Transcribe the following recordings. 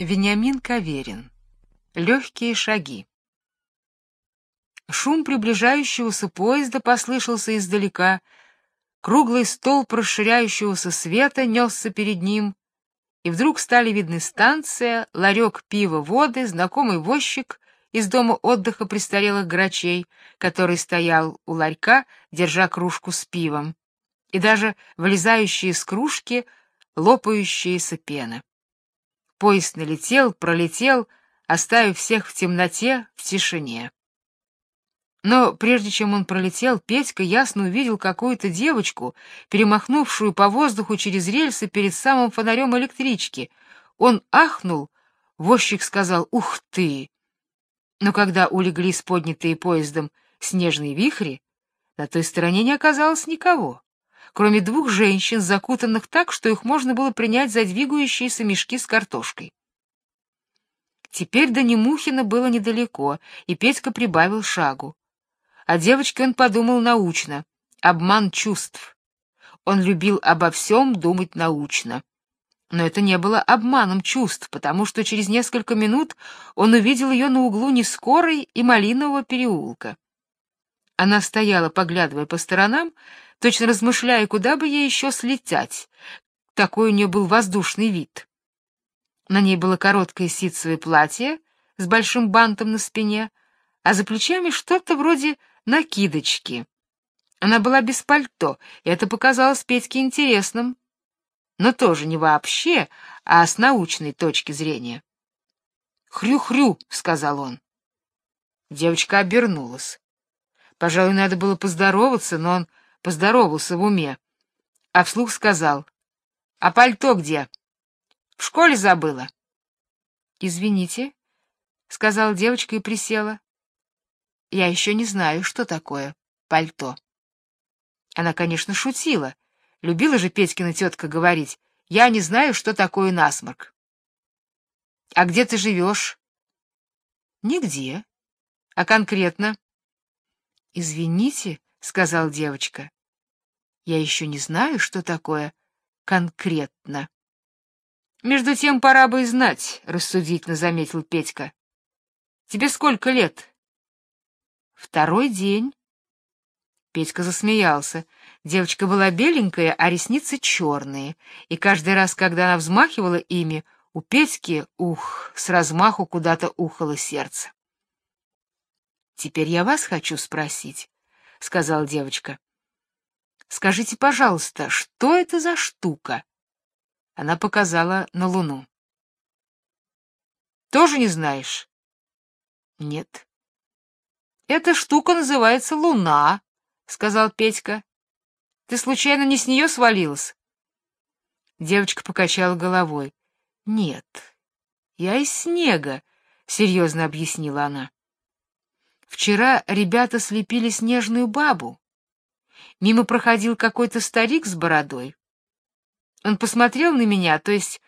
Вениамин Каверин. Легкие шаги. Шум приближающегося поезда послышался издалека. Круглый столб расширяющегося света несся перед ним, и вдруг стали видны станция, ларек пива, воды, знакомый возчик из дома отдыха престарелых грачей, который стоял у ларька, держа кружку с пивом, и даже вылезающие из кружки лопающаяся пена. Поезд налетел, пролетел, оставив всех в темноте, в тишине. Но прежде чем он пролетел, Петька ясно увидел какую-то девочку, перемахнувшую по воздуху через рельсы перед самым фонарем электрички. Он ахнул, возчик сказал «Ух ты!». Но когда улеглись поднятые поездом снежные вихри, на той стороне не оказалось никого кроме двух женщин, закутанных так, что их можно было принять за двигающиеся мешки с картошкой. Теперь до Немухина было недалеко, и Петька прибавил шагу. О девочке он подумал научно. Обман чувств. Он любил обо всем думать научно. Но это не было обманом чувств, потому что через несколько минут он увидел ее на углу Нескорой и Малинового переулка. Она стояла, поглядывая по сторонам, точно размышляя, куда бы ей еще слетать. Такой у нее был воздушный вид. На ней было короткое ситцевое платье с большим бантом на спине, а за плечами что-то вроде накидочки. Она была без пальто, и это показалось Петьке интересным, но тоже не вообще, а с научной точки зрения. «Хрю-хрю», — сказал он. Девочка обернулась. Пожалуй, надо было поздороваться, но он поздоровался в уме, а вслух сказал, «А пальто где? В школе забыла?» «Извините», — сказала девочка и присела. «Я еще не знаю, что такое пальто». Она, конечно, шутила. Любила же Петькина тетка говорить, «Я не знаю, что такое насморк». «А где ты живешь?» «Нигде. А конкретно?» «Извините», — сказала девочка. Я еще не знаю, что такое конкретно. Между тем пора бы и знать, рассудительно заметил Петька. Тебе сколько лет? Второй день. Петька засмеялся. Девочка была беленькая, а ресницы черные, и каждый раз, когда она взмахивала ими, у Петьки, ух, с размаху куда-то ухало сердце. «Теперь я вас хочу спросить», — сказала девочка. Скажите, пожалуйста, что это за штука? Она показала на луну. Тоже не знаешь? Нет. Эта штука называется луна, сказал Петька. Ты случайно не с нее свалилась? Девочка покачала головой. Нет. Я из снега, серьезно объяснила она. Вчера ребята слепили снежную бабу. Мимо проходил какой-то старик с бородой. Он посмотрел на меня, то есть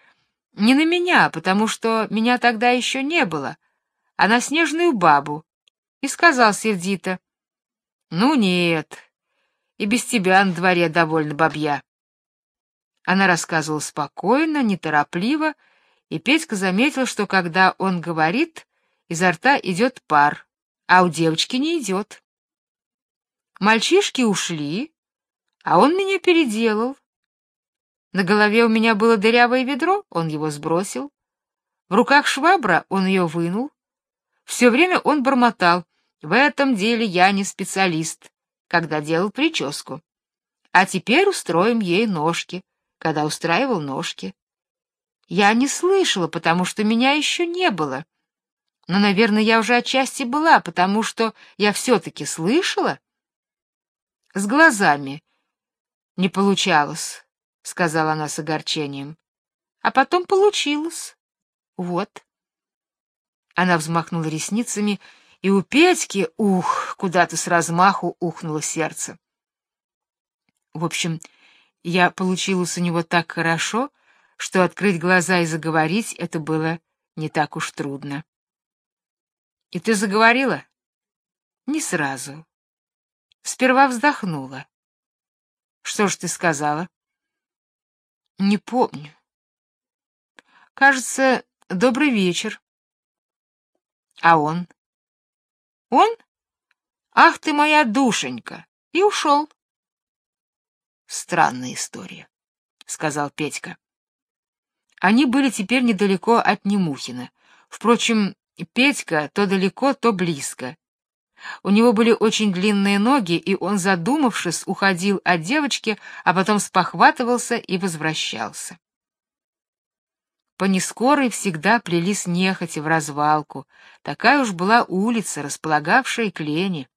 не на меня, потому что меня тогда еще не было, а на снежную бабу, и сказал сердито, «Ну нет, и без тебя на дворе довольно бабья». Она рассказывала спокойно, неторопливо, и Петька заметил, что когда он говорит, изо рта идет пар, а у девочки не идет. Мальчишки ушли, а он меня переделал. На голове у меня было дырявое ведро, он его сбросил. В руках швабра, он ее вынул. Все время он бормотал. В этом деле я не специалист, когда делал прическу. А теперь устроим ей ножки, когда устраивал ножки. Я не слышала, потому что меня еще не было. Но, наверное, я уже отчасти была, потому что я все-таки слышала, с глазами. Не получалось, сказала она с огорчением. А потом получилось. Вот. Она взмахнула ресницами, и у Петьки, ух, куда-то с размаху ухнуло сердце. В общем, я получилась у него так хорошо, что открыть глаза и заговорить это было не так уж трудно. И ты заговорила? Не сразу. Сперва вздохнула. Что ж ты сказала? Не помню. Кажется, Добрый вечер. А он? Он? Ах ты моя душенька! И ушел. Странная история, сказал Петька. Они были теперь недалеко от Немухина. Впрочем, Петька то далеко, то близко. У него были очень длинные ноги, и он, задумавшись, уходил от девочки, а потом спохватывался и возвращался. По нескорой всегда плелись нехотя в развалку. Такая уж была улица, располагавшая к Лене.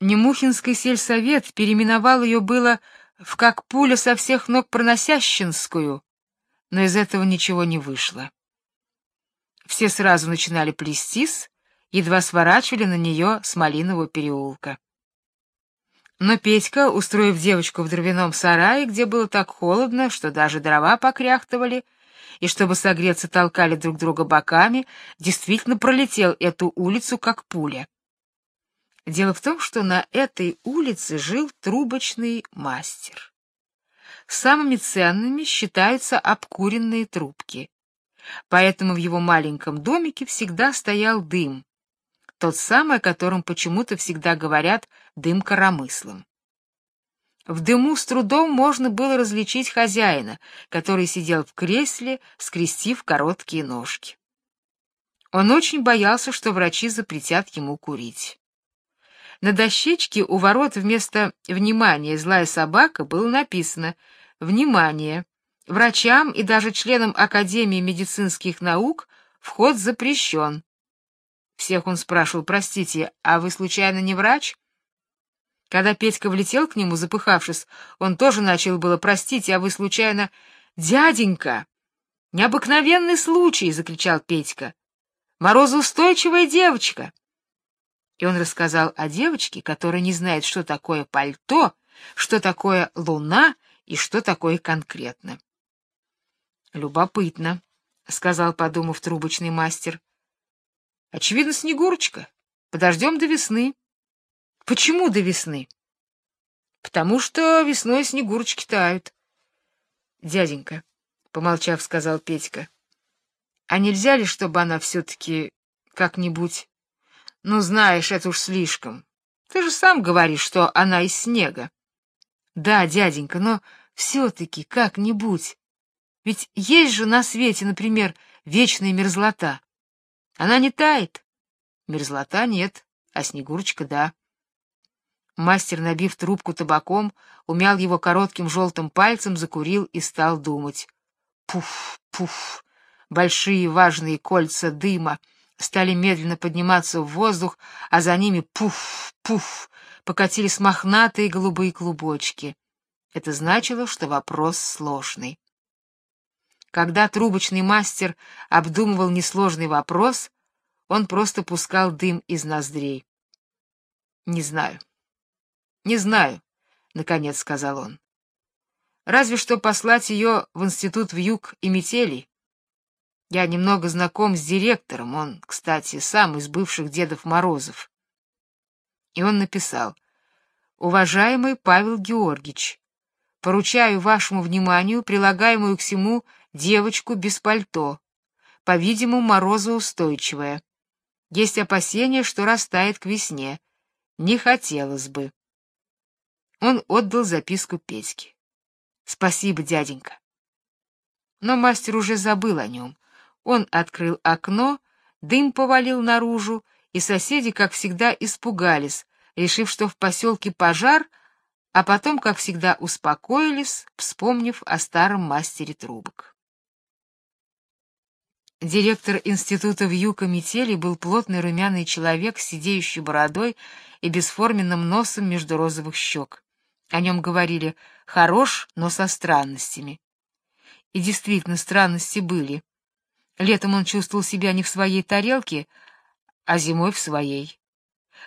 Немухинский сельсовет переименовал ее было в как пуля со всех ног проносящинскую, но из этого ничего не вышло. Все сразу начинали плестись, едва сворачивали на нее с Малинового переулка. Но Петька, устроив девочку в дровяном сарае, где было так холодно, что даже дрова покряхтывали, и чтобы согреться толкали друг друга боками, действительно пролетел эту улицу как пуля. Дело в том, что на этой улице жил трубочный мастер. Самыми ценными считаются обкуренные трубки. Поэтому в его маленьком домике всегда стоял дым, тот самый, о котором почему-то всегда говорят дым коромыслом. В дыму с трудом можно было различить хозяина, который сидел в кресле, скрестив короткие ножки. Он очень боялся, что врачи запретят ему курить. На дощечке у ворот вместо «Внимание, злая собака» было написано «Внимание! Врачам и даже членам Академии медицинских наук вход запрещен». Всех он спрашивал, «Простите, а вы случайно не врач?» Когда Петька влетел к нему, запыхавшись, он тоже начал было «Простите, а вы случайно...» «Дяденька! Необыкновенный случай!» — закричал Петька. «Морозоустойчивая девочка!» И он рассказал о девочке, которая не знает, что такое пальто, что такое луна и что такое конкретно. «Любопытно», — сказал, подумав трубочный мастер. «Очевидно, Снегурочка. Подождем до весны». «Почему до весны?» «Потому что весной Снегурочки тают». «Дяденька», — помолчав, сказал Петька, — «а нельзя ли, чтобы она все-таки как-нибудь ну, знаешь, это уж слишком. Ты же сам говоришь, что она из снега. Да, дяденька, но все-таки как-нибудь. Ведь есть же на свете, например, вечная мерзлота. Она не тает. Мерзлота нет, а Снегурочка — да. Мастер, набив трубку табаком, умял его коротким желтым пальцем, закурил и стал думать. Пуф, пуф, большие важные кольца дыма — стали медленно подниматься в воздух, а за ними пуф-пуф покатились мохнатые голубые клубочки. Это значило, что вопрос сложный. Когда трубочный мастер обдумывал несложный вопрос, он просто пускал дым из ноздрей. «Не знаю. Не знаю», — наконец сказал он. «Разве что послать ее в институт вьюг и метелей. Я немного знаком с директором, он, кстати, сам из бывших Дедов Морозов. И он написал: "Уважаемый Павел Георгиевич, поручаю вашему вниманию прилагаемую к всему девочку без пальто, по-видимому, морозоустойчивая. Есть опасения, что растает к весне. Не хотелось бы". Он отдал записку Петьке. "Спасибо, дяденька". Но мастер уже забыл о нем. Он открыл окно, дым повалил наружу, и соседи, как всегда, испугались, решив, что в поселке пожар, а потом, как всегда, успокоились, вспомнив о старом мастере трубок. Директор института вьюка метели был плотный румяный человек с сидеющей бородой и бесформенным носом между розовых щек. О нем говорили «хорош, но со странностями». И действительно, странности были. Летом он чувствовал себя не в своей тарелке, а зимой в своей.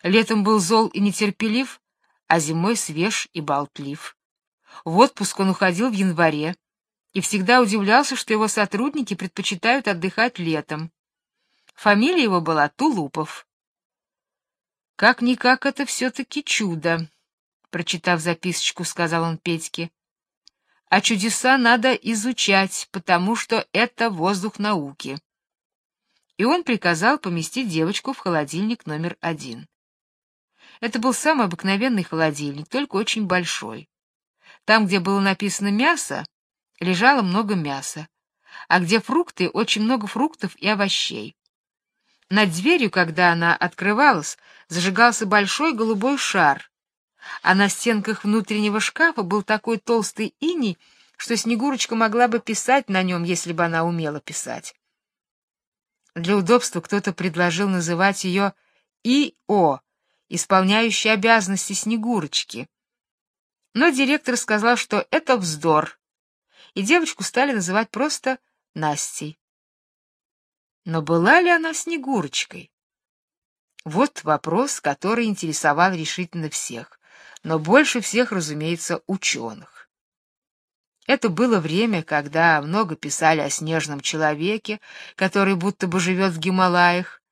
Летом был зол и нетерпелив, а зимой свеж и болтлив. В отпуск он уходил в январе и всегда удивлялся, что его сотрудники предпочитают отдыхать летом. Фамилия его была Тулупов. «Как-никак это все-таки чудо», — прочитав записочку, сказал он Петьке а чудеса надо изучать, потому что это воздух науки. и он приказал поместить девочку в холодильник номер один. Это был самый обыкновенный холодильник, только очень большой. Там, где было написано «мясо», лежало много мяса, а где фрукты — очень много фруктов и овощей. Над дверью, когда она открывалась, зажигался большой голубой шар, а на стенках внутреннего шкафа был такой толстый иней, что Снегурочка могла бы писать на нем, если бы она умела писать. Для удобства кто-то предложил называть ее И.О., исполняющей обязанности Снегурочки. Но директор сказал, что это вздор, и девочку стали называть просто Настей. Но была ли она Снегурочкой? Вот вопрос, который интересовал решительно всех, но больше всех, разумеется, ученых. Это было время, когда много писали о снежном человеке, который будто бы живет в Гималаях,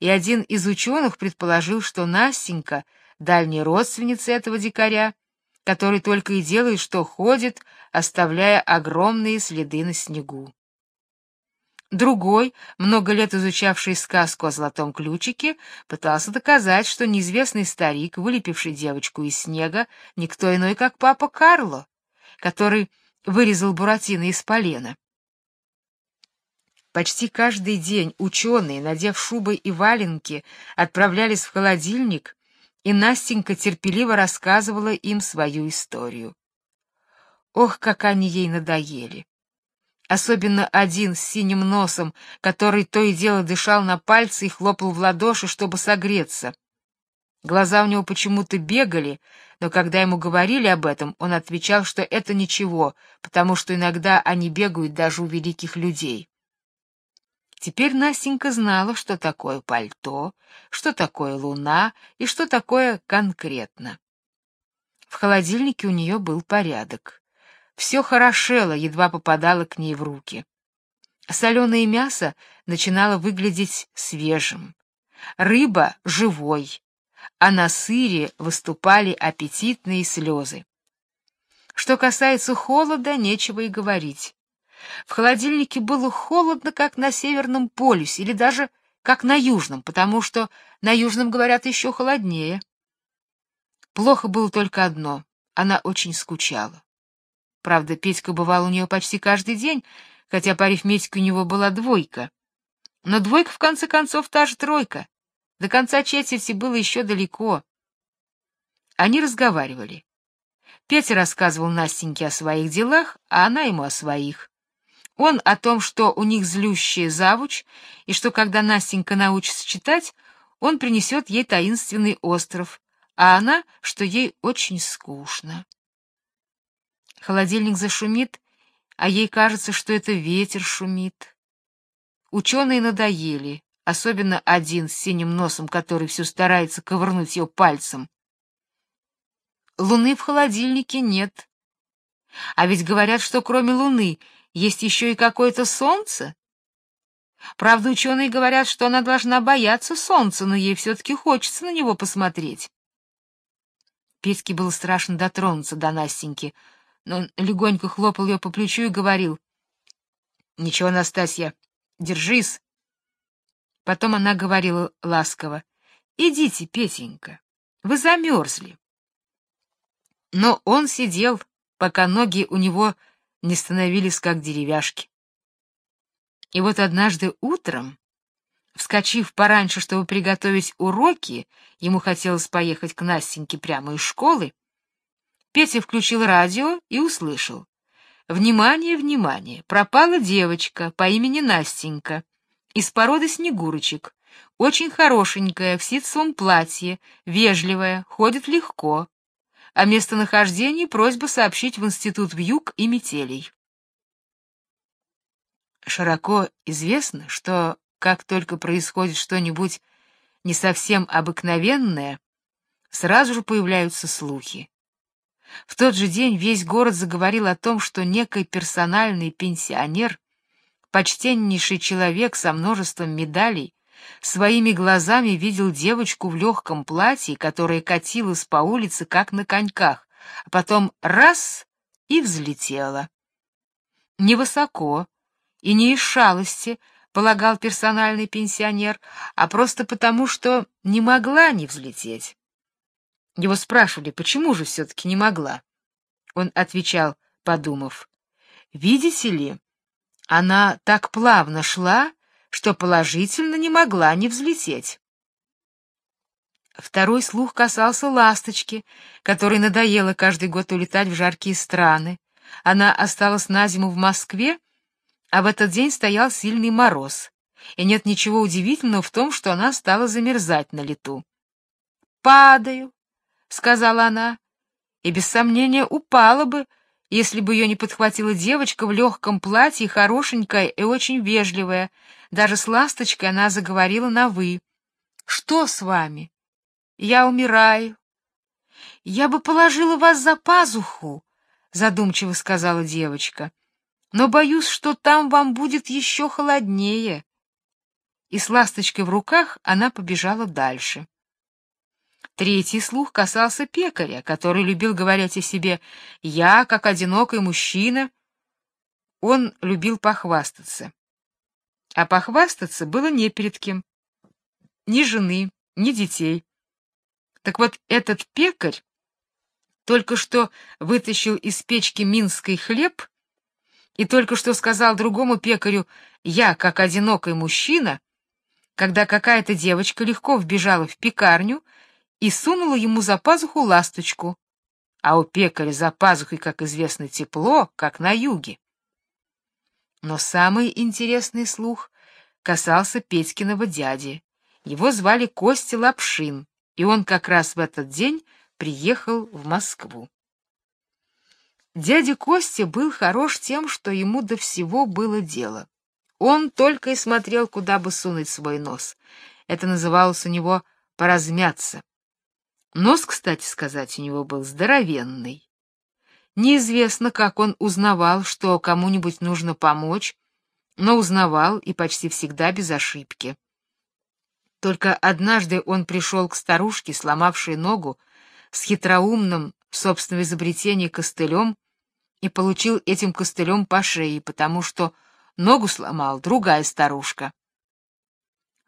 и один из ученых предположил, что Настенька — дальняя родственница этого дикаря, который только и делает, что ходит, оставляя огромные следы на снегу. Другой, много лет изучавший сказку о золотом ключике, пытался доказать, что неизвестный старик, вылепивший девочку из снега, никто иной, как папа Карло, который вырезал Буратино из полена. Почти каждый день ученые, надев шубы и валенки, отправлялись в холодильник, и Настенька терпеливо рассказывала им свою историю. Ох, как они ей надоели! Особенно один с синим носом, который то и дело дышал на пальцы и хлопал в ладоши, чтобы согреться. Глаза у него почему-то бегали, но когда ему говорили об этом, он отвечал, что это ничего, потому что иногда они бегают даже у великих людей. Теперь Настенька знала, что такое пальто, что такое луна и что такое конкретно. В холодильнике у нее был порядок. Все хорошело, едва попадало к ней в руки. Соленое мясо начинало выглядеть свежим, рыба — живой, а на сыре выступали аппетитные слезы. Что касается холода, нечего и говорить. В холодильнике было холодно, как на Северном полюсе, или даже как на Южном, потому что на Южном, говорят, еще холоднее. Плохо было только одно — она очень скучала. Правда, Петька бывал у нее почти каждый день, хотя по арифметике у него была двойка. Но двойка, в конце концов, та же тройка. До конца четверти было еще далеко. Они разговаривали. Петя рассказывал Настеньке о своих делах, а она ему о своих. Он о том, что у них злющая завуч, и что, когда Настенька научится читать, он принесет ей таинственный остров, а она, что ей очень скучно. Холодильник зашумит, а ей кажется, что это ветер шумит. Ученые надоели, особенно один с синим носом, который все старается ковырнуть ее пальцем. Луны в холодильнике нет. А ведь говорят, что кроме Луны есть еще и какое-то солнце. Правда, ученые говорят, что она должна бояться солнца, но ей все-таки хочется на него посмотреть. Петьке было страшно дотронуться до Настеньки, но он легонько хлопал ее по плечу и говорил. — Ничего, Настасья, держись. Потом она говорила ласково. — Идите, Петенька, вы замерзли. Но он сидел, пока ноги у него не становились как деревяшки. И вот однажды утром, вскочив пораньше, чтобы приготовить уроки, ему хотелось поехать к Настеньке прямо из школы, Петя включил радио и услышал. «Внимание, внимание! Пропала девочка по имени Настенька из породы снегурочек. Очень хорошенькая, в ситцевом платье, вежливая, ходит легко. О местонахождении просьба сообщить в Институт вьюг и метелей». Широко известно, что как только происходит что-нибудь не совсем обыкновенное, сразу же появляются слухи. В тот же день весь город заговорил о том, что некий персональный пенсионер, почтеннейший человек со множеством медалей, своими глазами видел девочку в легком платье, которая катилась по улице, как на коньках, а потом раз — и взлетела. Невысоко и не из шалости полагал персональный пенсионер, а просто потому, что не могла не взлететь. Его спрашивали, почему же все-таки не могла. Он отвечал, подумав, «Видите ли, она так плавно шла, что положительно не могла не взлететь». Второй слух касался ласточки, которой надоело каждый год улетать в жаркие страны. Она осталась на зиму в Москве, а в этот день стоял сильный мороз, и нет ничего удивительного в том, что она стала замерзать на лету. «Падаю», — сказала она, и без сомнения упала бы, если бы ее не подхватила девочка в легком платье, хорошенькая и очень вежливая. Даже с ласточкой она заговорила на «вы». «Что с вами?» Я умираю. Я бы положила вас за пазуху, задумчиво сказала девочка. Но боюсь, что там вам будет еще холоднее. И с ласточкой в руках она побежала дальше. Третий слух касался пекаря, который любил говорить о себе «я, как одинокий мужчина». Он любил похвастаться. А похвастаться было не перед кем. Ни жены, ни детей. Так вот, этот пекарь только что вытащил из печки минский хлеб и только что сказал другому пекарю «я, как одинокий мужчина», когда какая-то девочка легко вбежала в пекарню и сунула ему за пазуху ласточку, а у пекаря за пазухой, как известно, тепло, как на юге. Но самый интересный слух касался Петькиного дяди. Его звали Костя Лапшин и он как раз в этот день приехал в Москву. Дядя Костя был хорош тем, что ему до всего было дело. Он только и смотрел, куда бы сунуть свой нос. Это называлось у него «поразмяться». Нос, кстати сказать, у него был здоровенный. Неизвестно, как он узнавал, что кому-нибудь нужно помочь, но узнавал и почти всегда без ошибки. Только однажды он пришел к старушке, сломавшей ногу, с хитроумным, собственного изобретения костылем, и получил этим костылем по шее, потому что ногу сломал другая старушка.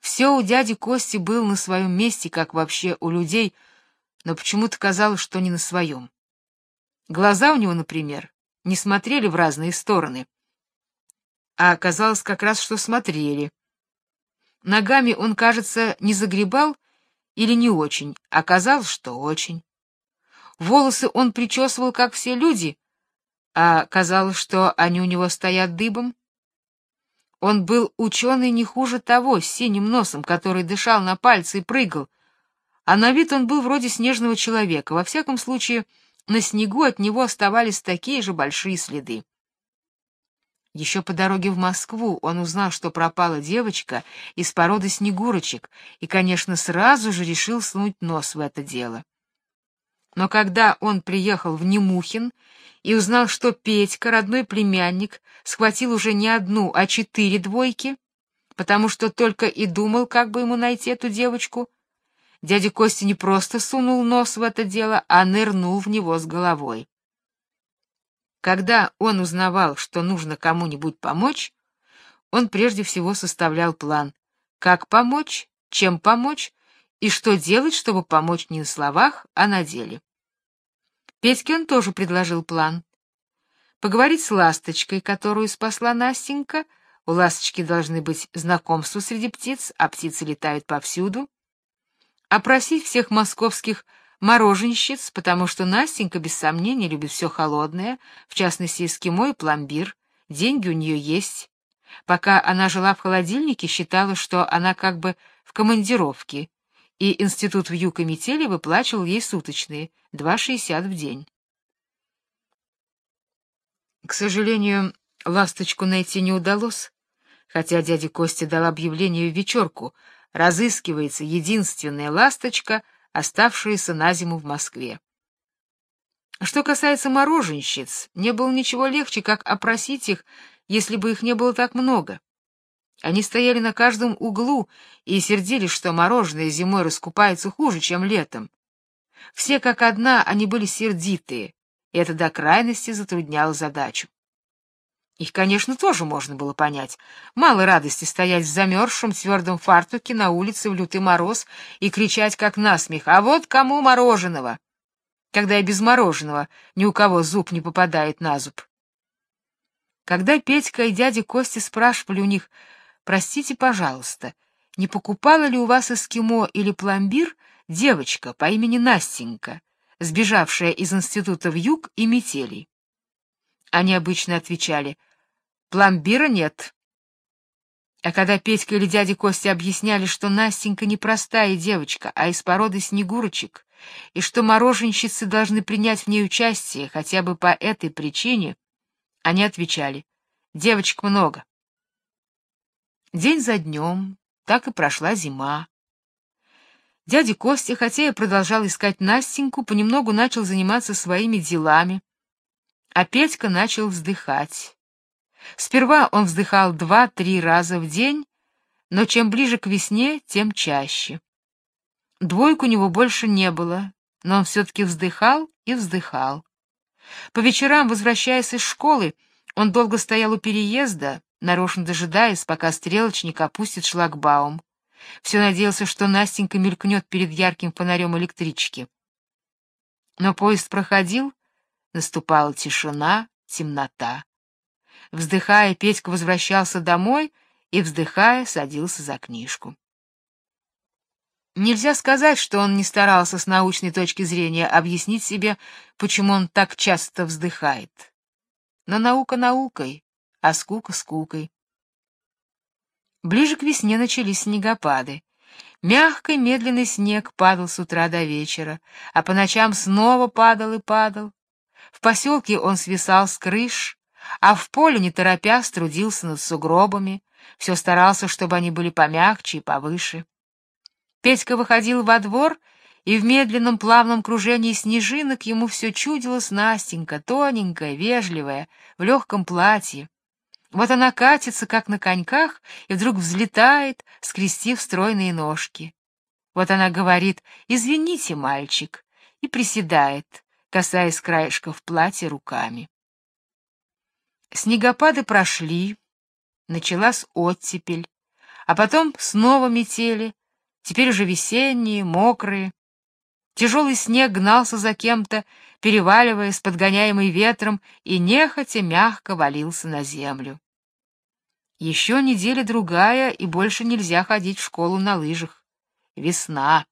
Все у дяди Кости было на своем месте, как вообще у людей, но почему-то казалось, что не на своем. Глаза у него, например, не смотрели в разные стороны, а оказалось как раз, что смотрели. Ногами он, кажется, не загребал или не очень, оказалось, что очень. Волосы он причесывал, как все люди, а казалось, что они у него стоят дыбом. Он был ученый не хуже того, с синим носом, который дышал на пальцы и прыгал, а на вид он был вроде снежного человека, во всяком случае, на снегу от него оставались такие же большие следы. Еще по дороге в Москву он узнал, что пропала девочка из породы снегурочек, и, конечно, сразу же решил сунуть нос в это дело. Но когда он приехал в Немухин и узнал, что Петька, родной племянник, схватил уже не одну, а четыре двойки, потому что только и думал, как бы ему найти эту девочку, дядя Костя не просто сунул нос в это дело, а нырнул в него с головой. Когда он узнавал, что нужно кому-нибудь помочь, он прежде всего составлял план, как помочь, чем помочь и что делать, чтобы помочь не на словах, а на деле. Петьке он тоже предложил план. Поговорить с ласточкой, которую спасла Настенька, у ласточки должны быть знакомства среди птиц, а птицы летают повсюду. Опросить всех московских мороженщиц, потому что Настенька, без сомнения, любит все холодное, в частности, эскимо и пломбир. Деньги у нее есть. Пока она жила в холодильнике, считала, что она как бы в командировке, и институт в Юкомителе выплачивал ей суточные, 2,60 в день. К сожалению, ласточку найти не удалось, хотя дядя Костя дал объявление в вечерку, разыскивается единственная ласточка — оставшиеся на зиму в Москве. Что касается мороженщиц, не было ничего легче, как опросить их, если бы их не было так много. Они стояли на каждом углу и сердились, что мороженое зимой раскупается хуже, чем летом. Все как одна, они были сердитые, и это до крайности затрудняло задачу. Их, конечно, тоже можно было понять. Мало радости стоять в замерзшем твердом фартуке на улице в лютый мороз и кричать как насмех «А вот кому мороженого!» Когда и без мороженого ни у кого зуб не попадает на зуб. Когда Петька и дядя Костя спрашивали у них «Простите, пожалуйста, не покупала ли у вас эскимо или пломбир девочка по имени Настенька, сбежавшая из института в юг и метелей?» Они обычно отвечали «Пломбира нет». А когда Петька или дядя Костя объясняли, что Настенька не простая девочка, а из породы снегурочек, и что мороженщицы должны принять в ней участие хотя бы по этой причине, они отвечали, девочек много. День за днем, так и прошла зима. Дядя Костя, хотя и продолжал искать Настеньку, понемногу начал заниматься своими делами, а Петька начал вздыхать. Сперва он вздыхал два-три раза в день, но чем ближе к весне, тем чаще. Двойку у него больше не было, но он все-таки вздыхал и вздыхал. По вечерам, возвращаясь из школы, он долго стоял у переезда, нарочно дожидаясь, пока стрелочник опустит шлагбаум. Все надеялся, что Настенька мелькнет перед ярким фонарем электрички. Но поезд проходил, наступала тишина, темнота. Вздыхая, Петька возвращался домой и, вздыхая, садился за книжку. Нельзя сказать, что он не старался с научной точки зрения объяснить себе, почему он так часто вздыхает. Но наука наукой, а скука скукой. Ближе к весне начались снегопады. Мягкий медленный снег падал с утра до вечера, а по ночам снова падал и падал. В поселке он свисал с крыш, а в поле, не торопясь, трудился над сугробами, все старался, чтобы они были помягче и повыше. Петька выходил во двор, и в медленном плавном кружении снежинок ему все чудилось Настенька, тоненькая, вежливая, в легком платье. Вот она катится, как на коньках, и вдруг взлетает, скрестив стройные ножки. Вот она говорит «Извините, мальчик», и приседает, касаясь краешков платья руками. Снегопады прошли, началась оттепель, а потом снова метели, теперь уже весенние, мокрые. Тяжелый снег гнался за кем-то, переваливаясь, подгоняемый ветром, и нехотя мягко валился на землю. Еще неделя-другая, и больше нельзя ходить в школу на лыжах. Весна.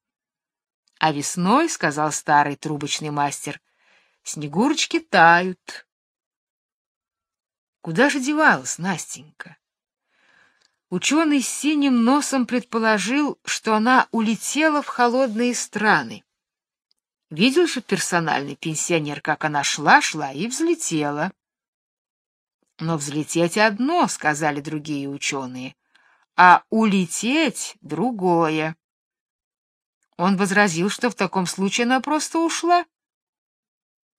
А весной, — сказал старый трубочный мастер, — снегурочки тают. Куда же девалась Настенька? Ученый с синим носом предположил, что она улетела в холодные страны. Видел же персональный пенсионер, как она шла-шла и взлетела. Но взлететь одно, сказали другие ученые, а улететь другое. Он возразил, что в таком случае она просто ушла.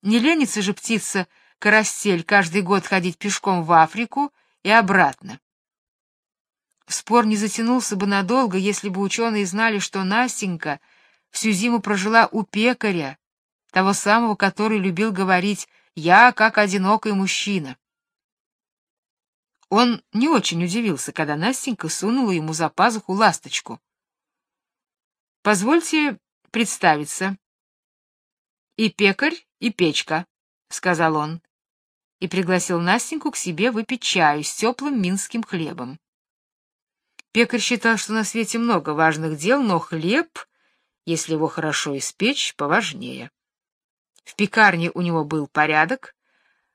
Не ленится же птица карастель каждый год ходить пешком в Африку и обратно. Спор не затянулся бы надолго, если бы ученые знали, что Настенька всю зиму прожила у пекаря, того самого, который любил говорить «я как одинокий мужчина». Он не очень удивился, когда Настенька сунула ему за пазуху ласточку. «Позвольте представиться. И пекарь, и печка», — сказал он, и пригласил Настеньку к себе выпить чаю с теплым минским хлебом. Пекарь считал, что на свете много важных дел, но хлеб, если его хорошо испечь, поважнее. В пекарне у него был порядок,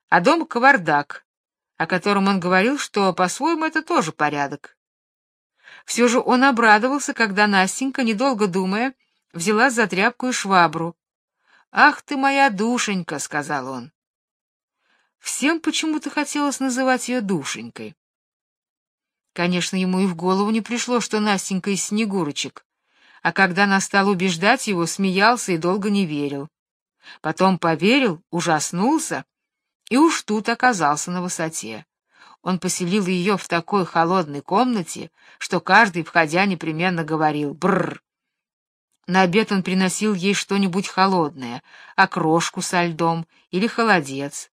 а дома кавардак, о котором он говорил, что по-своему это тоже порядок. Все же он обрадовался, когда Настенька, недолго думая, взяла за тряпку и швабру. «Ах ты моя душенька!» — сказал он. Всем почему-то хотелось называть ее душенькой. Конечно, ему и в голову не пришло, что Настенька из Снегурочек, а когда настал убеждать его, смеялся и долго не верил. Потом поверил, ужаснулся и уж тут оказался на высоте. Он поселил ее в такой холодной комнате, что каждый, входя, непременно говорил «бррр». На обед он приносил ей что-нибудь холодное, окрошку со льдом или холодец.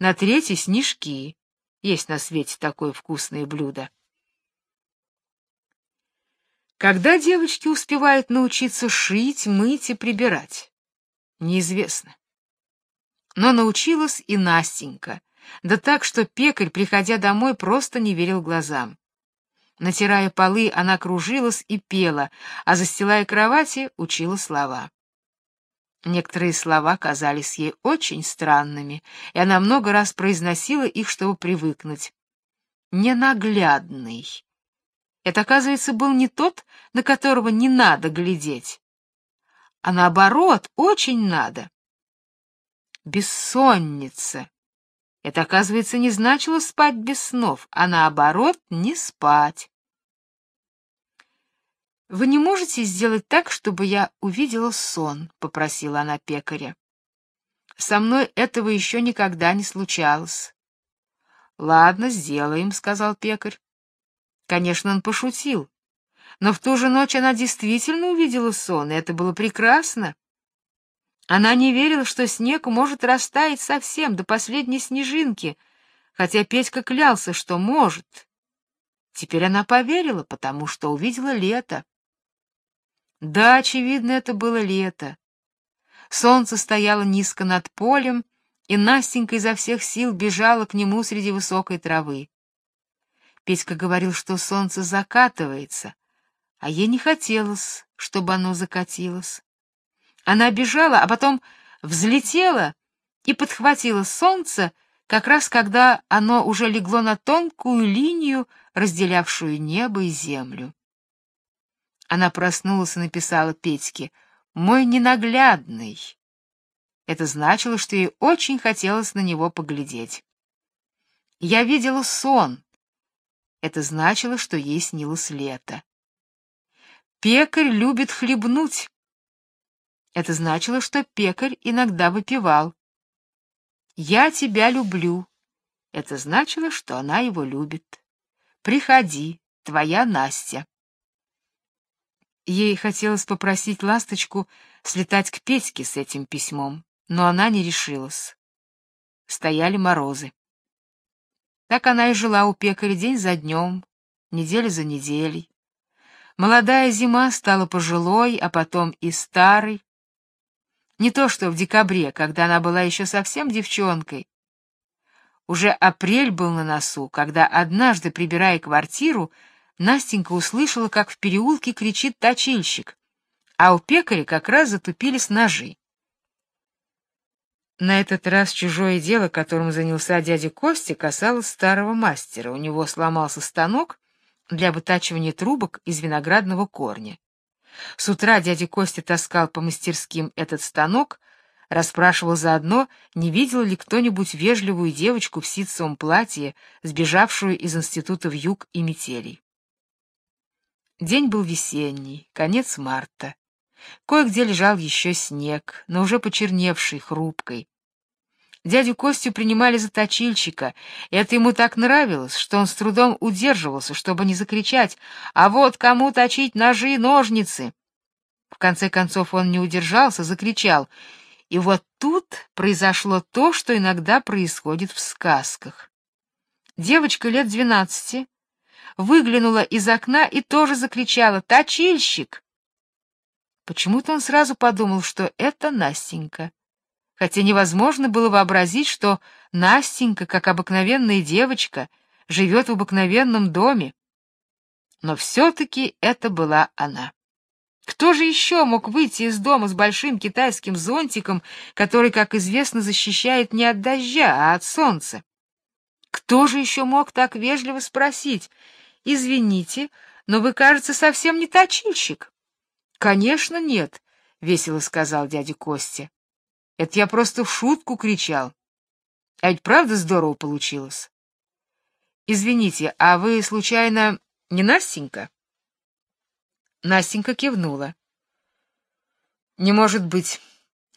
На третий — снежки, есть на свете такое вкусное блюдо. Когда девочки успевают научиться шить, мыть и прибирать? Неизвестно. Но научилась и Настенька, да так, что пекарь, приходя домой, просто не верил глазам. Натирая полы, она кружилась и пела, а застилая кровати, учила слова. Некоторые слова казались ей очень странными, и она много раз произносила их, чтобы привыкнуть. «Ненаглядный», это, оказывается, был не тот, на которого не надо глядеть, а наоборот, очень надо. Бессонница. Это, оказывается, не значило спать без снов, а наоборот, не спать. Вы не можете сделать так, чтобы я увидела сон, попросила она пекаря. Со мной этого еще никогда не случалось. Ладно, сделаем, сказал пекарь. Конечно, он пошутил. Но в ту же ночь она действительно увидела сон, и это было прекрасно. Она не верила, что снег может растаять совсем до последней снежинки, хотя Петька клялся, что может. Теперь она поверила, потому что увидела лето. Да, очевидно, это было лето. Солнце стояло низко над полем, и Настенька изо всех сил бежала к нему среди высокой травы. Петька говорил, что солнце закатывается, а ей не хотелось, чтобы оно закатилось. Она бежала, а потом взлетела и подхватила солнце, как раз когда оно уже легло на тонкую линию, разделявшую небо и землю. Она проснулась и написала Петьке «Мой ненаглядный». Это значило, что ей очень хотелось на него поглядеть. Я видела сон, это значило, что ей снилось лето. Пекарь любит хлебнуть. Это значило, что пекарь иногда выпивал. Я тебя люблю. Это значило, что она его любит. Приходи, твоя Настя. Ей хотелось попросить ласточку слетать к Петьке с этим письмом, но она не решилась. Стояли морозы. Так она и жила у пекаря день за днем, неделя за неделей. Молодая зима стала пожилой, а потом и старой. Не то что в декабре, когда она была еще совсем девчонкой. Уже апрель был на носу, когда однажды, прибирая квартиру, Настенька услышала, как в переулке кричит точильщик, а у пекаря как раз затупились ножи. На этот раз чужое дело, которым занялся дядя Костя, касалось старого мастера. У него сломался станок для вытачивания трубок из виноградного корня. С утра дядя Костя таскал по мастерским этот станок, расспрашивал заодно, не видел ли кто-нибудь вежливую девочку в ситцевом платье, сбежавшую из института в юг и метелей. День был весенний, конец марта. Кое-где лежал еще снег, но уже почерневший, хрупкой. Дядю Костю принимали за точильщика, и это ему так нравилось, что он с трудом удерживался, чтобы не закричать «А вот кому точить ножи и ножницы!» В конце концов он не удержался, закричал. И вот тут произошло то, что иногда происходит в сказках. Девочка лет двенадцати выглянула из окна и тоже закричала «Точильщик!». Почему-то он сразу подумал, что это Настенька хотя невозможно было вообразить, что Настенька, как обыкновенная девочка, живет в обыкновенном доме. Но все-таки это была она. Кто же еще мог выйти из дома с большим китайским зонтиком, который, как известно, защищает не от дождя, а от солнца? Кто же еще мог так вежливо спросить, «Извините, но вы, кажется, совсем не точильщик?» «Конечно, нет», — весело сказал дядя Костя. Это я просто в шутку кричал. А ведь правда здорово получилось. Извините, а вы случайно не Настенька? Настенька кивнула. Не может быть,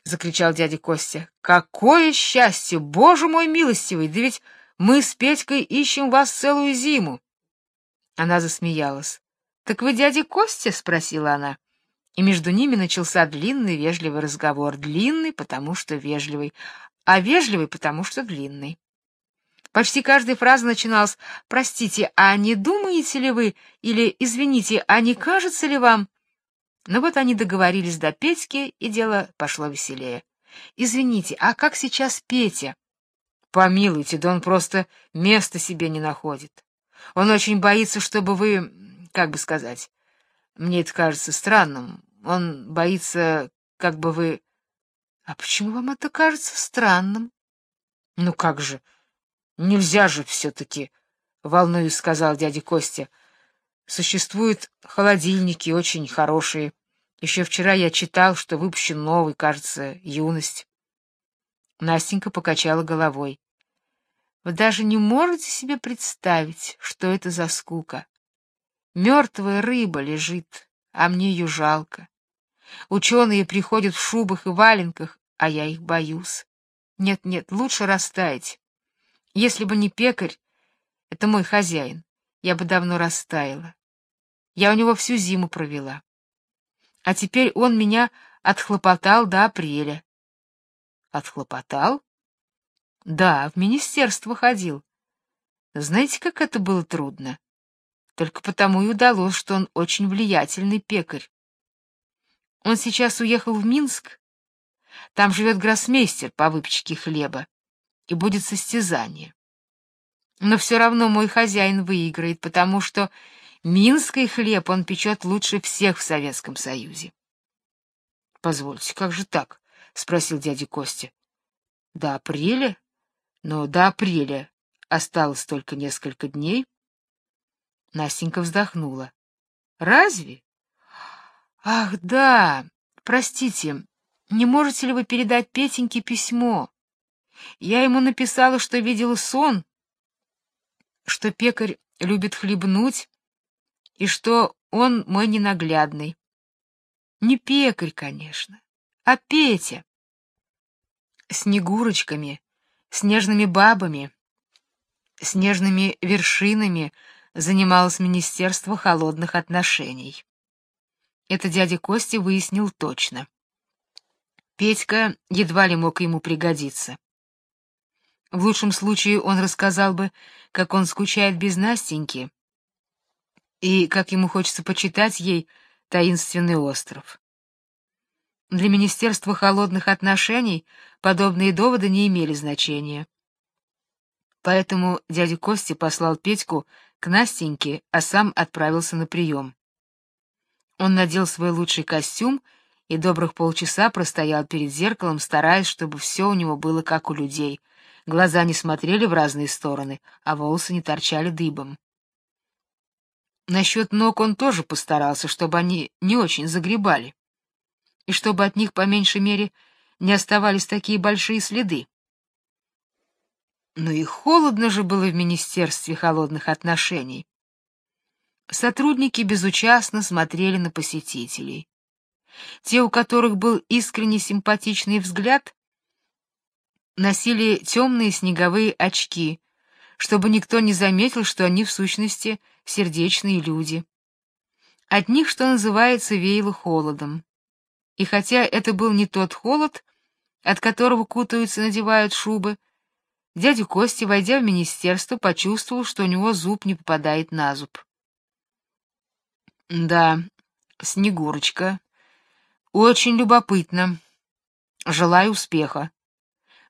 закричал дядя Костя. Какое счастье, боже мой милостивый, да ведь мы с Петькой ищем вас целую зиму. Она засмеялась. Так вы дядя Костя, спросила она и между ними начался длинный вежливый разговор, длинный, потому что вежливый, а вежливый, потому что длинный. Почти каждая фраза начиналась «Простите, а не думаете ли вы?» или «Извините, а не кажется ли вам?» Но вот они договорились до Петьки, и дело пошло веселее. «Извините, а как сейчас Петя?» «Помилуйте, да он просто места себе не находит. Он очень боится, чтобы вы, как бы сказать, мне это кажется странным, он боится, как бы вы... А почему вам это кажется странным? Ну как же, нельзя же все-таки, волнуюсь, сказал дядя Костя. Существуют холодильники очень хорошие. Еще вчера я читал, что выпущен новый, кажется, «Юность». Настенька покачала головой. Вы даже не можете себе представить, что это за скука. Мертвая рыба лежит, а мне ее жалко. Ученые приходят в шубах и валенках, а я их боюсь. Нет-нет, лучше растаять. Если бы не пекарь, это мой хозяин, я бы давно растаяла. Я у него всю зиму провела. А теперь он меня отхлопотал до апреля. Отхлопотал? Да, в министерство ходил. Знаете, как это было трудно? Только потому и удалось, что он очень влиятельный пекарь. Он сейчас уехал в Минск. Там живет гроссмейстер по выпечке хлеба, и будет состязание. Но все равно мой хозяин выиграет, потому что минский хлеб он печет лучше всех в Советском Союзе. — Позвольте, как же так? — спросил дядя Костя. — До апреля? Но до апреля осталось только несколько дней. Настенька вздохнула. — Разве? Ах, да, простите, не можете ли вы передать Петеньке письмо? Я ему написала, что видела сон, что пекарь любит хлебнуть, и что он мой ненаглядный. Не пекарь, конечно, а Петя. Снегурочками, снежными бабами, снежными вершинами занималось Министерство холодных отношений. Это дядя Костя выяснил точно. Петька едва ли мог ему пригодиться. В лучшем случае он рассказал бы, как он скучает без Настеньки и как ему хочется почитать ей таинственный остров. Для Министерства холодных отношений подобные доводы не имели значения. Поэтому дядя Костя послал Петьку к Настеньке, а сам отправился на прием. Он надел свой лучший костюм и добрых полчаса простоял перед зеркалом, стараясь, чтобы все у него было как у людей. Глаза не смотрели в разные стороны, а волосы не торчали дыбом. Насчет ног он тоже постарался, чтобы они не очень загребали, и чтобы от них, по меньшей мере, не оставались такие большие следы. Но и холодно же было в Министерстве холодных отношений. Сотрудники безучастно смотрели на посетителей. Те, у которых был искренне симпатичный взгляд, носили темные снеговые очки, чтобы никто не заметил, что они в сущности сердечные люди. От них, что называется, веяло холодом. И хотя это был не тот холод, от которого кутаются надевают шубы, дядя Костя, войдя в министерство, почувствовал, что у него зуб не попадает на зуб. Да, Снегурочка. Очень любопытно. Желаю успеха.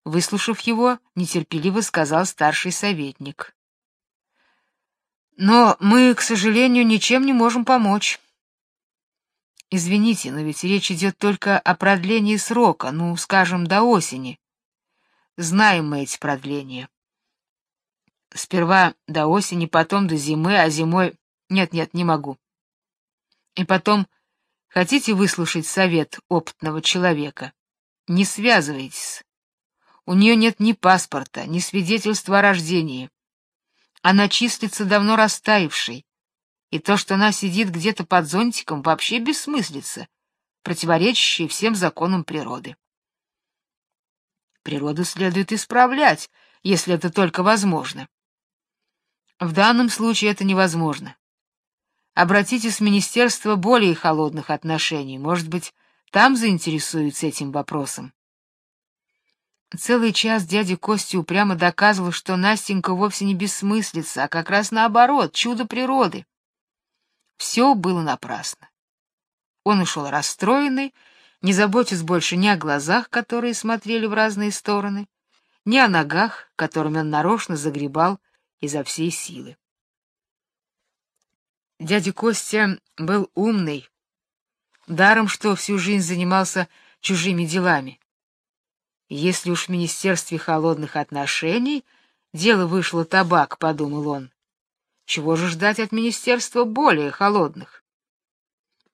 Выслушав его, нетерпеливо сказал старший советник. Но мы, к сожалению, ничем не можем помочь. Извините, но ведь речь идет только о продлении срока, ну, скажем, до осени. Знаем мы эти продления. Сперва до осени, потом до зимы, а зимой... Нет-нет, не могу. И потом, хотите выслушать совет опытного человека? Не связывайтесь. У нее нет ни паспорта, ни свидетельства о рождении. Она числится давно растаявшей. И то, что она сидит где-то под зонтиком, вообще бессмыслица, противоречащая всем законам природы. Природу следует исправлять, если это только возможно. В данном случае это невозможно. Обратитесь в Министерство более холодных отношений. Может быть, там заинтересуются этим вопросом. Целый час дядя Костя упрямо доказывал, что Настенька вовсе не бессмыслица, а как раз наоборот, чудо природы. Все было напрасно. Он ушел расстроенный, не заботясь больше ни о глазах, которые смотрели в разные стороны, ни о ногах, которыми он нарочно загребал изо всей силы. Дядя Костя был умный, даром что всю жизнь занимался чужими делами. Если уж в Министерстве холодных отношений дело вышло табак, подумал он, чего же ждать от Министерства более холодных?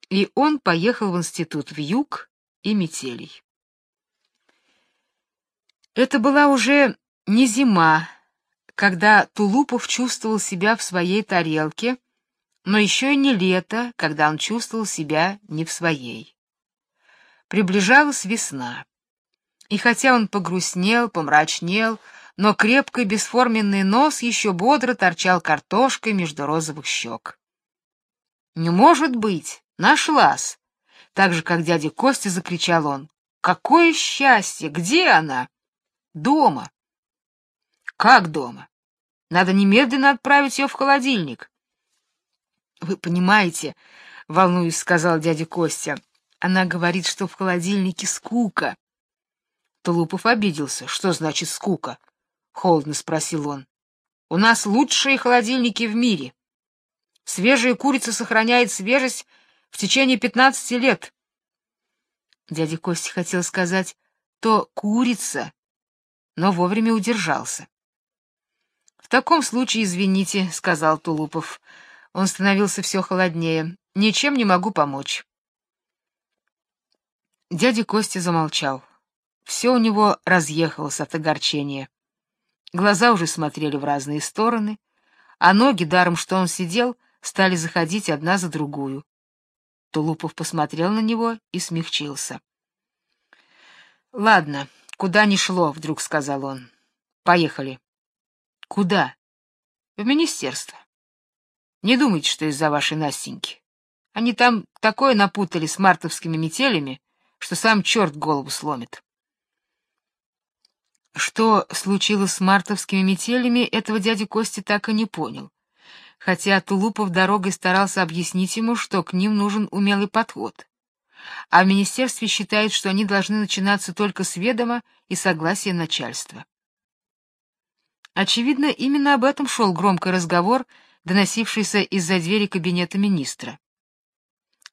И он поехал в институт в юг и метелей. Это была уже не зима, когда Тулупов чувствовал себя в своей тарелке, но еще и не лето, когда он чувствовал себя не в своей. Приближалась весна. И хотя он погрустнел, помрачнел, но крепкий бесформенный нос еще бодро торчал картошкой между розовых щек. «Не может быть! Нашлась!» Так же, как дядя Костя, закричал он. «Какое счастье! Где она?» «Дома!» «Как дома? Надо немедленно отправить ее в холодильник». «Вы понимаете, — волнуюсь, — сказал дядя Костя, — она говорит, что в холодильнике скука». Тулупов обиделся. «Что значит скука?» — холодно спросил он. «У нас лучшие холодильники в мире. Свежая курица сохраняет свежесть в течение пятнадцати лет». Дядя Костя хотел сказать «то курица», но вовремя удержался. «В таком случае, извините», — сказал Тулупов. Он становился все холоднее. «Ничем не могу помочь». Дядя Костя замолчал. Все у него разъехалось от огорчения. Глаза уже смотрели в разные стороны, а ноги, даром что он сидел, стали заходить одна за другую. Тулупов посмотрел на него и смягчился. — Ладно, куда ни шло, — вдруг сказал он. — Поехали. — Куда? — В министерство. Не думайте, что из-за вашей Настеньки. Они там такое напутали с мартовскими метелями, что сам черт голову сломит. Что случилось с мартовскими метелями, этого дядя Костя так и не понял. Хотя Тулупов дорогой старался объяснить ему, что к ним нужен умелый подход. А в министерстве считают, что они должны начинаться только с ведома и согласия начальства. Очевидно, именно об этом шел громкий разговор, доносившийся из-за двери кабинета министра.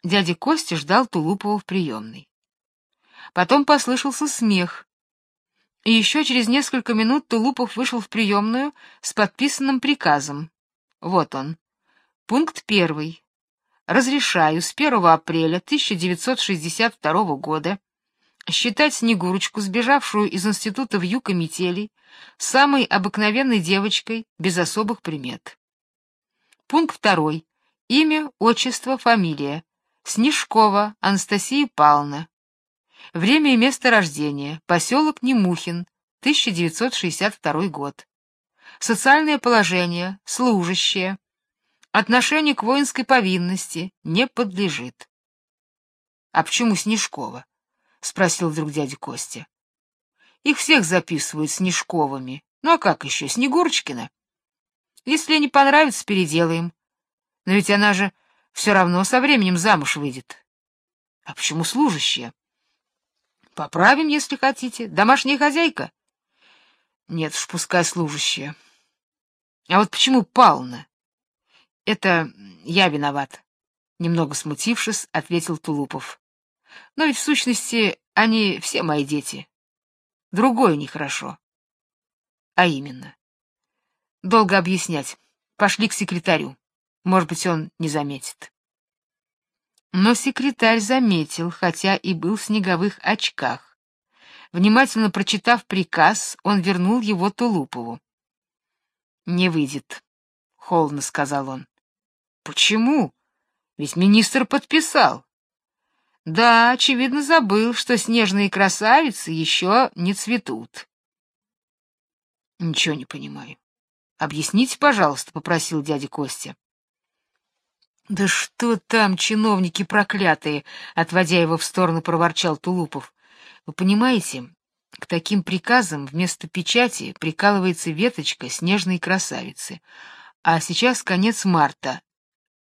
Дядя Костя ждал Тулупова в приемной. Потом послышался смех, и еще через несколько минут Тулупов вышел в приемную с подписанным приказом. Вот он. Пункт первый. Разрешаю с 1 апреля 1962 года считать Снегурочку, сбежавшую из института в метелей, самой обыкновенной девочкой без особых примет. Пункт второй. Имя, отчество, фамилия. Снежкова Анастасия Павловна. Время и место рождения. Поселок Немухин, 1962 год. Социальное положение. Служащее. Отношение к воинской повинности. Не подлежит. — А почему Снежкова? — спросил вдруг дядя Костя. — Их всех записывают Снежковыми. Ну а как еще, Снегурочкина? Если не понравится, переделаем. Но ведь она же все равно со временем замуж выйдет. — А почему служащая? Поправим, если хотите. Домашняя хозяйка? Нет уж, пускай служащая. А вот почему Павловна? Это я виноват. Немного смутившись, ответил Тулупов. Но ведь в сущности они все мои дети. Другое нехорошо. А именно. Долго объяснять. Пошли к секретарю. Может быть, он не заметит. Но секретарь заметил, хотя и был в снеговых очках. Внимательно прочитав приказ, он вернул его Тулупову. «Не выйдет», — холодно сказал он. «Почему? Ведь министр подписал». «Да, очевидно, забыл, что снежные красавицы еще не цветут». «Ничего не понимаю. Объясните, пожалуйста», — попросил дядя Костя. Да что там, чиновники проклятые, отводя его в сторону, проворчал Тулупов. Вы понимаете, К таким приказам вместо печати прикалывается веточка снежной красавицы, а сейчас конец марта,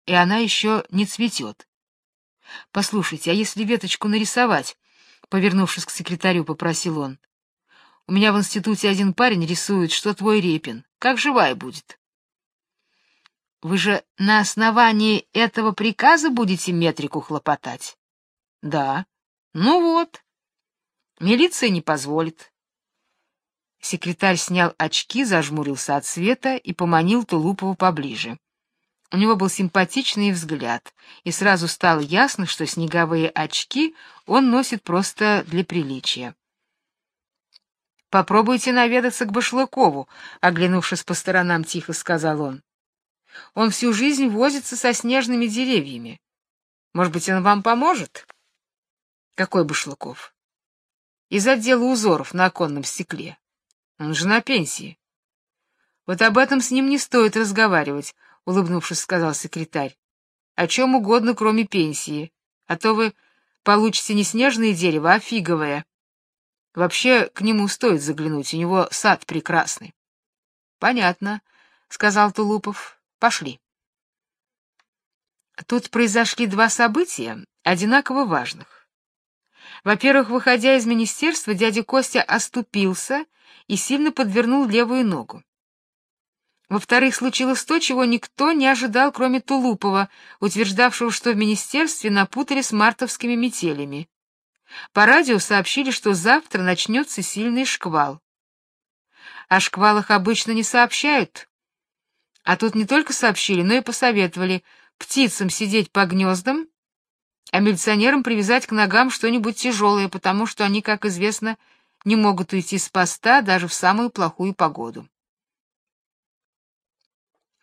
и она еще не цветет. Послушайте, а если веточку нарисовать? Повернувшись к секретарю, попросил он. У меня в институте один парень рисует, что твой репин. Как живая будет. Вы же на основании этого приказа будете метрику хлопотать? Да. Ну вот. Милиция не позволит. Секретарь снял очки, зажмурился от света и поманил Тулупова поближе. У него был симпатичный взгляд, и сразу стало ясно, что снеговые очки он носит просто для приличия. Попробуйте наведаться к Башлыкову, оглянувшись по сторонам, тихо сказал он. Он всю жизнь возится со снежными деревьями. Может быть, он вам поможет? Какой Башлыков? Из отдела узоров на оконном стекле. Он же на пенсии. Вот об этом с ним не стоит разговаривать, улыбнувшись, сказал секретарь. О чем угодно, кроме пенсии, а то вы получите не снежное дерево, а фиговое. Вообще, к нему стоит заглянуть, у него сад прекрасный. Понятно, сказал Тулупов. Пошли. Тут произошли два события, одинаково важных. Во-первых, выходя из министерства, дядя Костя оступился и сильно подвернул левую ногу. Во-вторых, случилось то, чего никто не ожидал, кроме Тулупова, утверждавшего, что в министерстве напутали с мартовскими метелями. По радио сообщили, что завтра начнется сильный шквал. О шквалах обычно не сообщают. А тут не только сообщили, но и посоветовали птицам сидеть по гнездам, а милиционерам привязать к ногам что-нибудь тяжелое, потому что они, как известно, не могут уйти с поста даже в самую плохую погоду.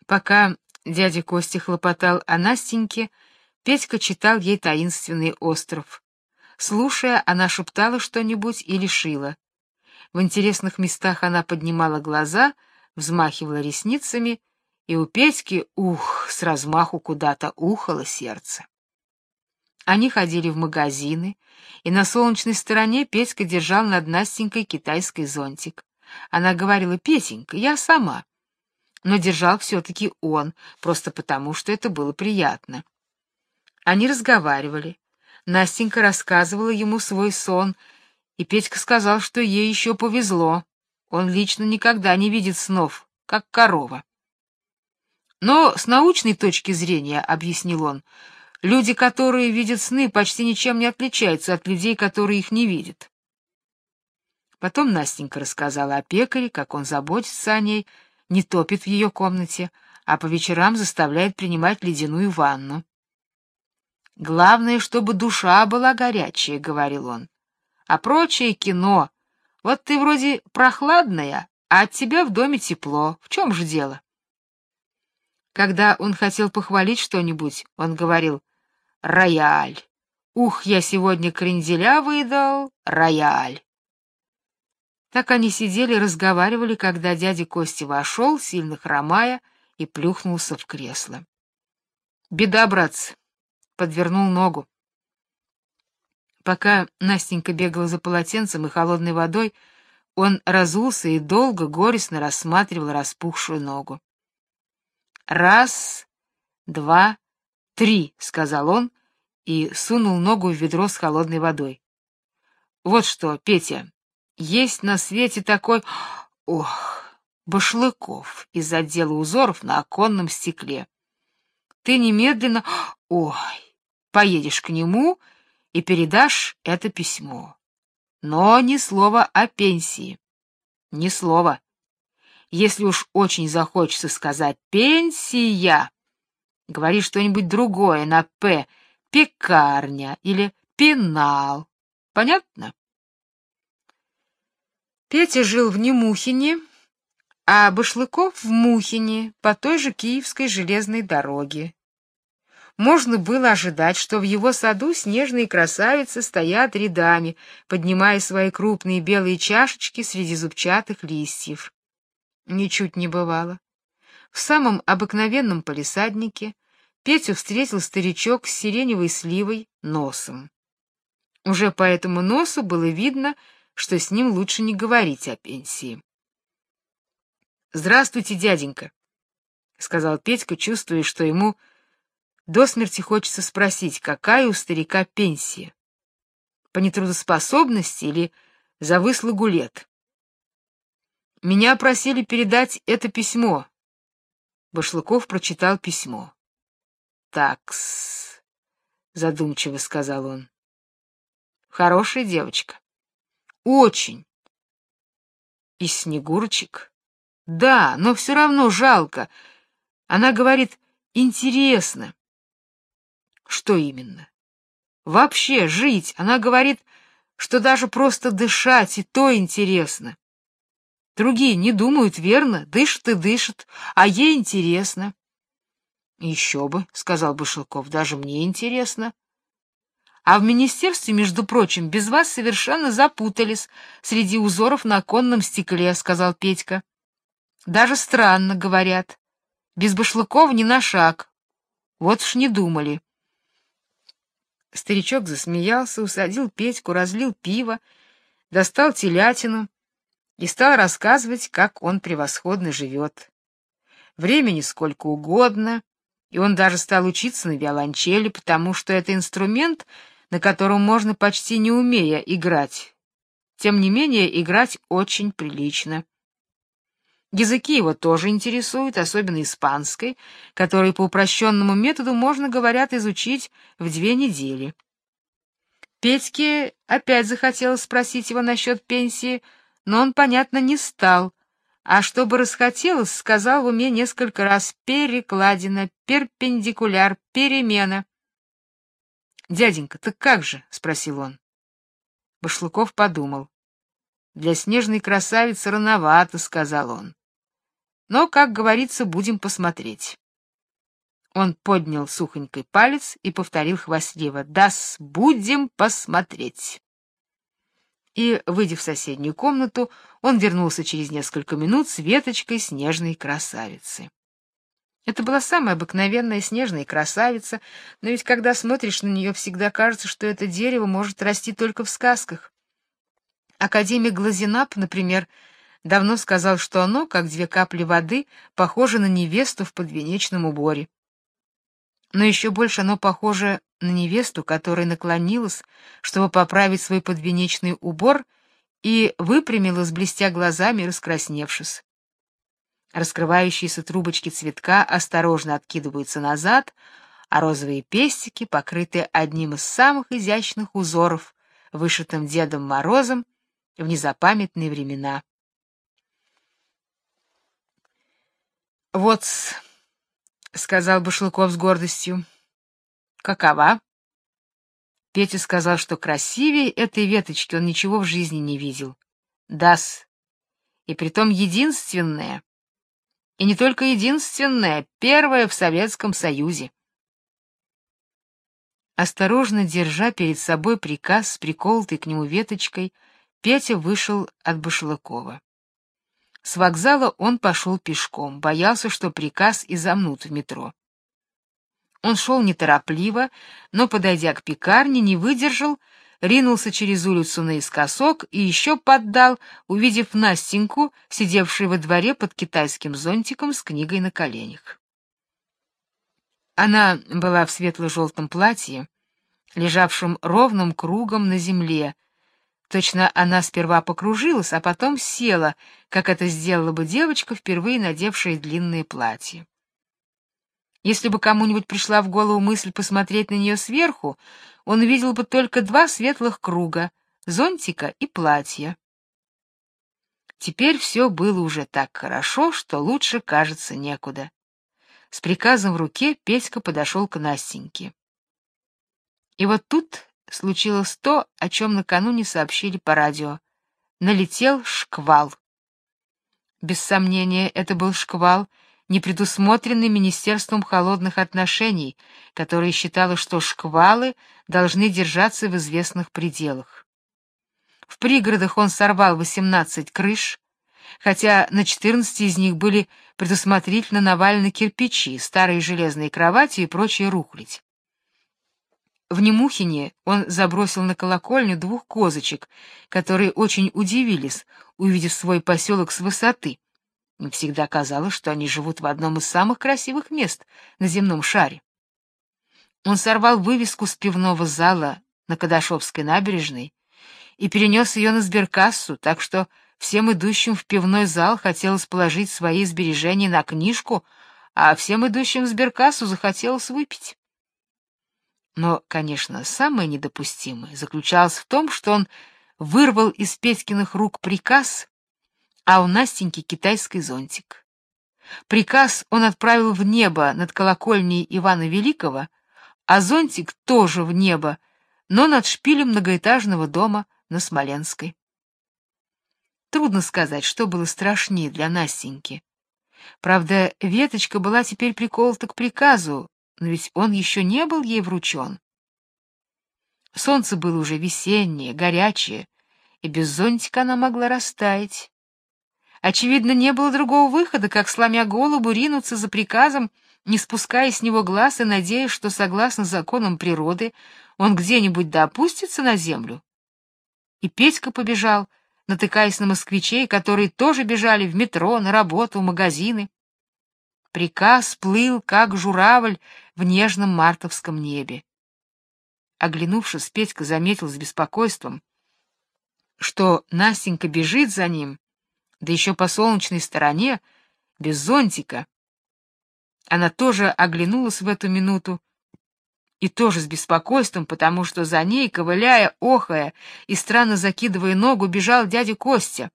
Пока дядя Костя хлопотал о Настеньке, Петька читал ей таинственный остров. Слушая, она шептала что-нибудь или шила. В интересных местах она поднимала глаза, взмахивала ресницами, и у Петьки, ух, с размаху куда-то ухало сердце. Они ходили в магазины, и на солнечной стороне Петька держал над Настенькой китайский зонтик. Она говорила: "Петенька, я сама" но держал все-таки он, просто потому, что это было приятно. Они разговаривали. Настенька рассказывала ему свой сон, и Петька сказал, что ей еще повезло. Он лично никогда не видит снов, как корова. Но с научной точки зрения, объяснил он, люди, которые видят сны, почти ничем не отличаются от людей, которые их не видят. Потом Настенька рассказала о пекаре, как он заботится о ней, не топит в ее комнате, а по вечерам заставляет принимать ледяную ванну. Главное, чтобы душа была горячая, говорил он. А прочее кино. Вот ты вроде прохладная, а от тебя в доме тепло. В чем же дело? Когда он хотел похвалить что-нибудь, он говорил: "Рояль. Ух, я сегодня кренделя выдал, рояль". Так они сидели и разговаривали, когда дядя Костя вошел, сильно хромая, и плюхнулся в кресло. Беда, братцы, подвернул ногу. Пока Настенька бегала за полотенцем и холодной водой, он разулся и долго горестно рассматривал распухшую ногу. Раз, два, три, сказал он и сунул ногу в ведро с холодной водой. Вот что, Петя, есть на свете такой, ох, Башлыков из отдела узоров на оконном стекле. Ты немедленно, ой, поедешь к нему и передашь это письмо. Но ни слова о пенсии. Ни слова. Если уж очень захочется сказать пенсия, говори что-нибудь другое на п, пекарня или пенал. Понятно? Петя жил в Немухине, а Башлыков в Мухине по той же Киевской железной дороге. Можно было ожидать, что в его саду снежные красавицы стоят рядами, поднимая свои крупные белые чашечки среди зубчатых листьев. Ничуть не бывало. В самом обыкновенном полисаднике Петю встретил старичок с сиреневой сливой носом. Уже по этому носу было видно, что с ним лучше не говорить о пенсии. «Здравствуйте, дяденька», — сказал Петька, чувствуя, что ему до смерти хочется спросить, какая у старика пенсия. По нетрудоспособности или за выслугу лет? Меня просили передать это письмо. Башлыков прочитал письмо. «Такс», — задумчиво сказал он. «Хорошая девочка. Очень. И Снегурочек? Да, но все равно жалко. Она говорит, интересно. Что именно? Вообще жить. Она говорит, что даже просто дышать и то интересно. Другие не думают, верно? Дышат и дышат, а ей интересно. Еще бы, сказал Башилков, даже мне интересно. А в министерстве, между прочим, без вас совершенно запутались среди узоров на оконном стекле, сказал Петька. Даже странно, говорят. Без башлыков ни на шаг. Вот уж не думали. Старичок засмеялся, усадил Петьку, разлил пиво, достал телятину и стал рассказывать, как он превосходно живет. Времени сколько угодно, и он даже стал учиться на виолончели, потому что это инструмент, на котором можно почти не умея играть. Тем не менее, играть очень прилично. Языки его тоже интересуют, особенно испанский, который по упрощенному методу можно, говорят, изучить в две недели. Петьке опять захотелось спросить его насчет пенсии, но он, понятно, не стал, а чтобы расхотелось, сказал в уме несколько раз «перекладина», «перпендикуляр», «перемена». «Дяденька, так как же?» — спросил он. Башлыков подумал. «Для снежной красавицы рановато», — сказал он. Но, как говорится, будем посмотреть. Он поднял сухонький палец и повторил хвастливо «Дас, будем посмотреть». И, выйдя в соседнюю комнату, он вернулся через несколько минут с веточкой снежной красавицы. Это была самая обыкновенная снежная красавица, но ведь когда смотришь на нее, всегда кажется, что это дерево может расти только в сказках. Академик Глазенап, например, давно сказал, что оно, как две капли воды, похоже на невесту в подвенечном уборе. Но еще больше оно похоже на невесту, которая наклонилась, чтобы поправить свой подвенечный убор, и выпрямилась, блестя глазами, раскрасневшись. Раскрывающиеся трубочки цветка осторожно откидываются назад, а розовые пестики покрыты одним из самых изящных узоров, вышитым Дедом Морозом в незапамятные времена. Вот, сказал Башлыков с гордостью. Какова? Петя сказал, что красивее этой веточки он ничего в жизни не видел. Дас. И притом единственная. И не только единственная, первая в Советском Союзе. Осторожно держа перед собой приказ с приколотой к нему веточкой, Петя вышел от Башлыкова. С вокзала он пошел пешком, боялся, что приказ изомнут в метро. Он шел неторопливо, но, подойдя к пекарне, не выдержал, ринулся через улицу наискосок и еще поддал, увидев Настеньку, сидевшую во дворе под китайским зонтиком с книгой на коленях. Она была в светло-желтом платье, лежавшем ровным кругом на земле, Точно она сперва покружилась, а потом села, как это сделала бы девочка, впервые надевшая длинное платье. Если бы кому-нибудь пришла в голову мысль посмотреть на нее сверху, он увидел бы только два светлых круга — зонтика и платья. Теперь все было уже так хорошо, что лучше, кажется, некуда. С приказом в руке Петька подошел к Настеньке. И вот тут случилось то, о чем накануне сообщили по радио. Налетел шквал. Без сомнения, это был шквал, не предусмотренный Министерством холодных отношений, которое считало, что шквалы должны держаться в известных пределах. В пригородах он сорвал 18 крыш, хотя на 14 из них были предусмотрительно навалены кирпичи, старые железные кровати и прочая рухлядь. В Немухине он забросил на колокольню двух козочек, которые очень удивились, увидев свой поселок с высоты. Им всегда казалось, что они живут в одном из самых красивых мест на земном шаре. Он сорвал вывеску с пивного зала на Кадашовской набережной и перенес ее на сберкассу, так что всем идущим в пивной зал хотелось положить свои сбережения на книжку, а всем идущим в сберкассу захотелось выпить. Но, конечно, самое недопустимое заключалось в том, что он вырвал из Петькиных рук приказ, а у Настеньки китайский зонтик. Приказ он отправил в небо над колокольней Ивана Великого, а зонтик тоже в небо, но над шпилем многоэтажного дома на Смоленской. Трудно сказать, что было страшнее для Настеньки. Правда, веточка была теперь приколота к приказу, но ведь он еще не был ей вручен. Солнце было уже весеннее, горячее, и без зонтика она могла растаять. Очевидно, не было другого выхода, как, сломя голову, ринуться за приказом, не спуская с него глаз и надеясь, что, согласно законам природы, он где-нибудь допустится на землю. И Петька побежал, натыкаясь на москвичей, которые тоже бежали в метро, на работу, в магазины. Приказ плыл, как журавль в нежном мартовском небе. Оглянувшись, Петька заметил с беспокойством, что Настенька бежит за ним, да еще по солнечной стороне, без зонтика. Она тоже оглянулась в эту минуту, и тоже с беспокойством, потому что за ней, ковыляя, охая и странно закидывая ногу, бежал дядя Костя.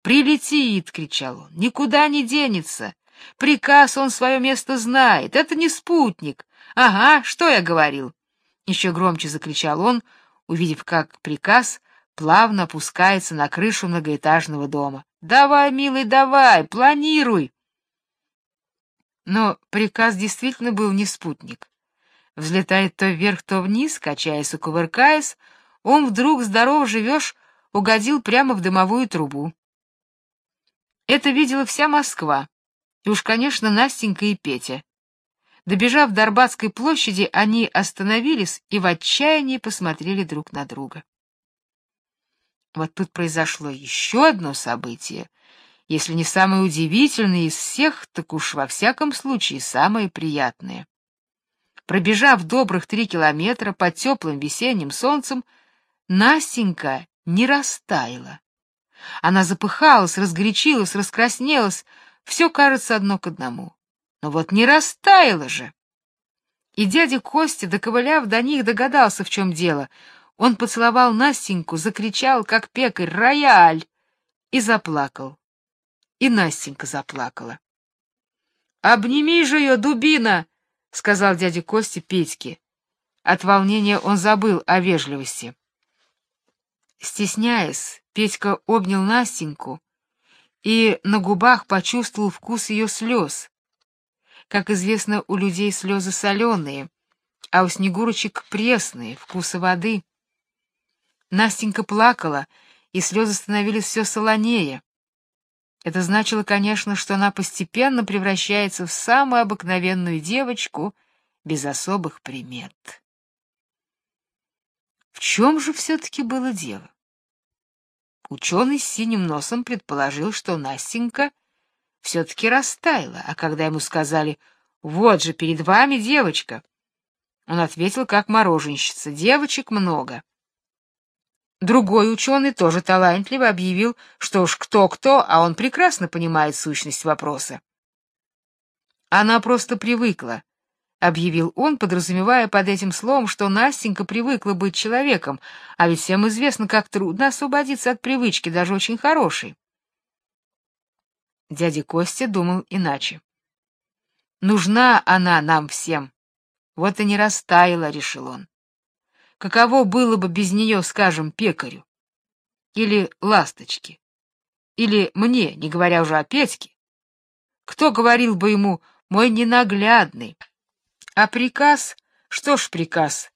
«Прилетит!» — кричал он. «Никуда не денется! Приказ он свое место знает. Это не спутник. Ага, что я говорил? Еще громче закричал он, увидев, как приказ плавно опускается на крышу многоэтажного дома. Давай, милый, давай, планируй. Но приказ действительно был не спутник. Взлетает то вверх, то вниз, качаясь и кувыркаясь, он вдруг, здоров живешь, угодил прямо в дымовую трубу. Это видела вся Москва. И уж, конечно, Настенька и Петя. Добежав до Арбатской площади, они остановились и в отчаянии посмотрели друг на друга. Вот тут произошло еще одно событие, если не самое удивительное из всех, так уж во всяком случае самое приятное. Пробежав добрых три километра под теплым весенним солнцем, Настенька не растаяла. Она запыхалась, разгорячилась, раскраснелась, все кажется одно к одному. Но вот не растаяло же. И дядя Костя, доковыляв до них, догадался, в чем дело. Он поцеловал Настеньку, закричал, как пекарь, «Рояль!» и заплакал. И Настенька заплакала. «Обними же ее, дубина!» — сказал дядя Костя Петьке. От волнения он забыл о вежливости. Стесняясь, Петька обнял Настеньку, и на губах почувствовал вкус ее слез. Как известно, у людей слезы соленые, а у снегурочек пресные, вкуса воды. Настенька плакала, и слезы становились все солонее. Это значило, конечно, что она постепенно превращается в самую обыкновенную девочку без особых примет. В чем же все-таки было дело? Ученый с синим носом предположил, что Настенька все-таки растаяла, а когда ему сказали «Вот же, перед вами девочка», он ответил как мороженщица «Девочек много». Другой ученый, тоже талантливо, объявил, что уж кто-кто, а он прекрасно понимает сущность вопроса. Она просто привыкла, — объявил он, подразумевая под этим словом, что Настенька привыкла быть человеком, а ведь всем известно, как трудно освободиться от привычки, даже очень хорошей. Дядя Костя думал иначе. «Нужна она нам всем. Вот и не растаяла», — решил он. «Каково было бы без нее, скажем, пекарю? Или ласточке? Или мне, не говоря уже о Петьке? Кто говорил бы ему «мой ненаглядный»?» А приказ? Что ж приказ?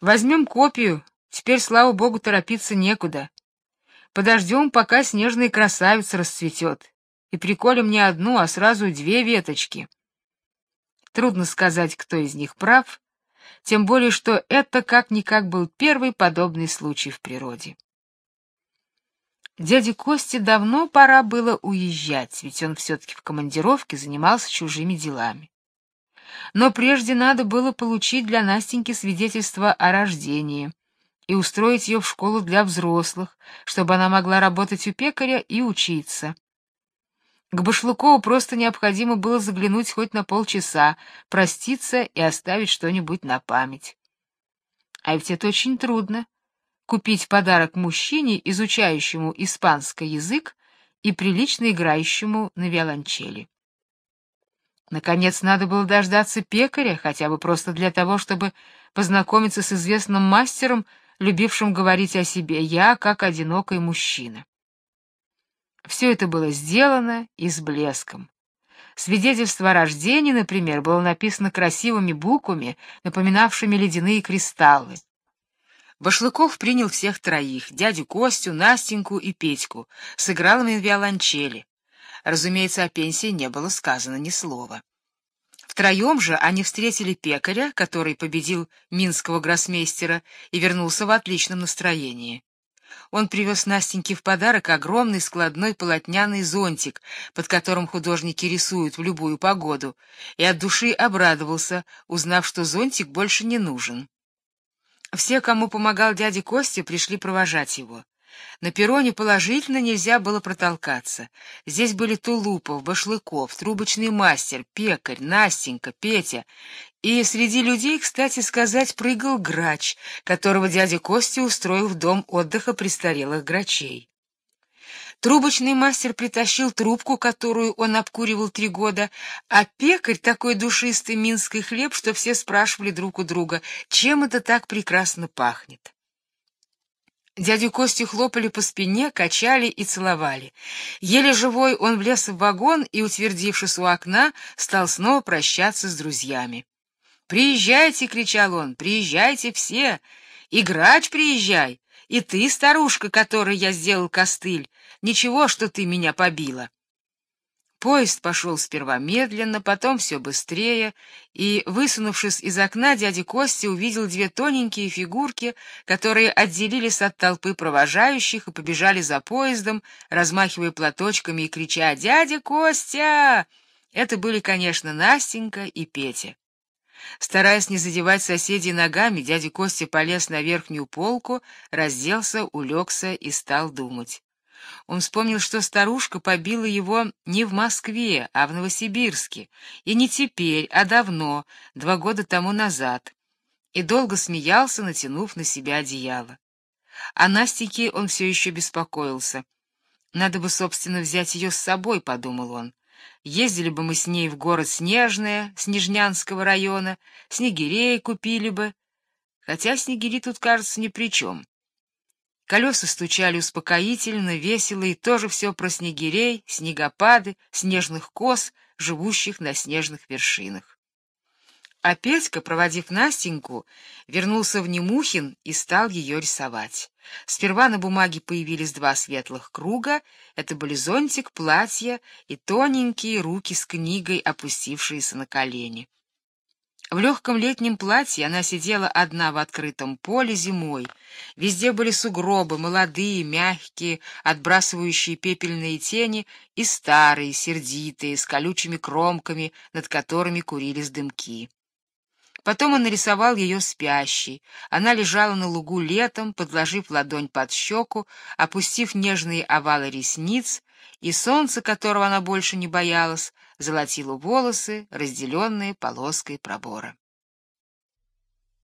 Возьмем копию, теперь, слава богу, торопиться некуда. Подождем, пока снежная красавица расцветет, и приколем не одну, а сразу две веточки. Трудно сказать, кто из них прав, тем более что это как-никак был первый подобный случай в природе. Дяде Косте давно пора было уезжать, ведь он все-таки в командировке занимался чужими делами. Но прежде надо было получить для Настеньки свидетельство о рождении и устроить ее в школу для взрослых, чтобы она могла работать у пекаря и учиться. К Башлыкову просто необходимо было заглянуть хоть на полчаса, проститься и оставить что-нибудь на память. А ведь это очень трудно — купить подарок мужчине, изучающему испанский язык и прилично играющему на виолончели. Наконец, надо было дождаться пекаря, хотя бы просто для того, чтобы познакомиться с известным мастером, любившим говорить о себе «я как одинокий мужчина». Все это было сделано и с блеском. Свидетельство о рождении, например, было написано красивыми буквами, напоминавшими ледяные кристаллы. Башлыков принял всех троих — дядю Костю, Настеньку и Петьку, сыграл им виолончели. Разумеется, о пенсии не было сказано ни слова. Втроем же они встретили пекаря, который победил минского гроссмейстера и вернулся в отличном настроении. Он привез Настеньке в подарок огромный складной полотняный зонтик, под которым художники рисуют в любую погоду, и от души обрадовался, узнав, что зонтик больше не нужен. Все, кому помогал дядя Костя, пришли провожать его. На перроне положительно нельзя было протолкаться. Здесь были Тулупов, Башлыков, трубочный мастер, пекарь, Настенька, Петя. И среди людей, кстати сказать, прыгал грач, которого дядя Костя устроил в дом отдыха престарелых грачей. Трубочный мастер притащил трубку, которую он обкуривал три года, а пекарь такой душистый минский хлеб, что все спрашивали друг у друга, чем это так прекрасно пахнет. Дядю Костю хлопали по спине, качали и целовали. Еле живой он влез в вагон и, утвердившись у окна, стал снова прощаться с друзьями. «Приезжайте!» — кричал он. «Приезжайте все! И грач приезжай! И ты, старушка, которой я сделал костыль! Ничего, что ты меня побила!» Поезд пошел сперва медленно, потом все быстрее, и, высунувшись из окна, дядя Костя увидел две тоненькие фигурки, которые отделились от толпы провожающих и побежали за поездом, размахивая платочками и крича «Дядя Костя!». Это были, конечно, Настенька и Петя. Стараясь не задевать соседей ногами, дядя Костя полез на верхнюю полку, разделся, улегся и стал думать. Он вспомнил, что старушка побила его не в Москве, а в Новосибирске, и не теперь, а давно, два года тому назад, и долго смеялся, натянув на себя одеяло. О Настике он все еще беспокоился. «Надо бы, собственно, взять ее с собой», — подумал он. «Ездили бы мы с ней в город Снежное, Снежнянского района, снегирей купили бы. Хотя снегири тут, кажется, ни при чем. Колеса стучали успокоительно, весело, и тоже все про снегирей, снегопады, снежных коз, живущих на снежных вершинах. А Петька, проводив Настеньку, вернулся в Немухин и стал ее рисовать. Сперва на бумаге появились два светлых круга, это были зонтик, платье и тоненькие руки с книгой, опустившиеся на колени. В легком летнем платье она сидела одна в открытом поле зимой. Везде были сугробы, молодые, мягкие, отбрасывающие пепельные тени, и старые, сердитые, с колючими кромками, над которыми курились дымки. Потом он нарисовал ее спящей. Она лежала на лугу летом, подложив ладонь под щеку, опустив нежные овалы ресниц, и солнце, которого она больше не боялась, золотило волосы, разделенные полоской пробора.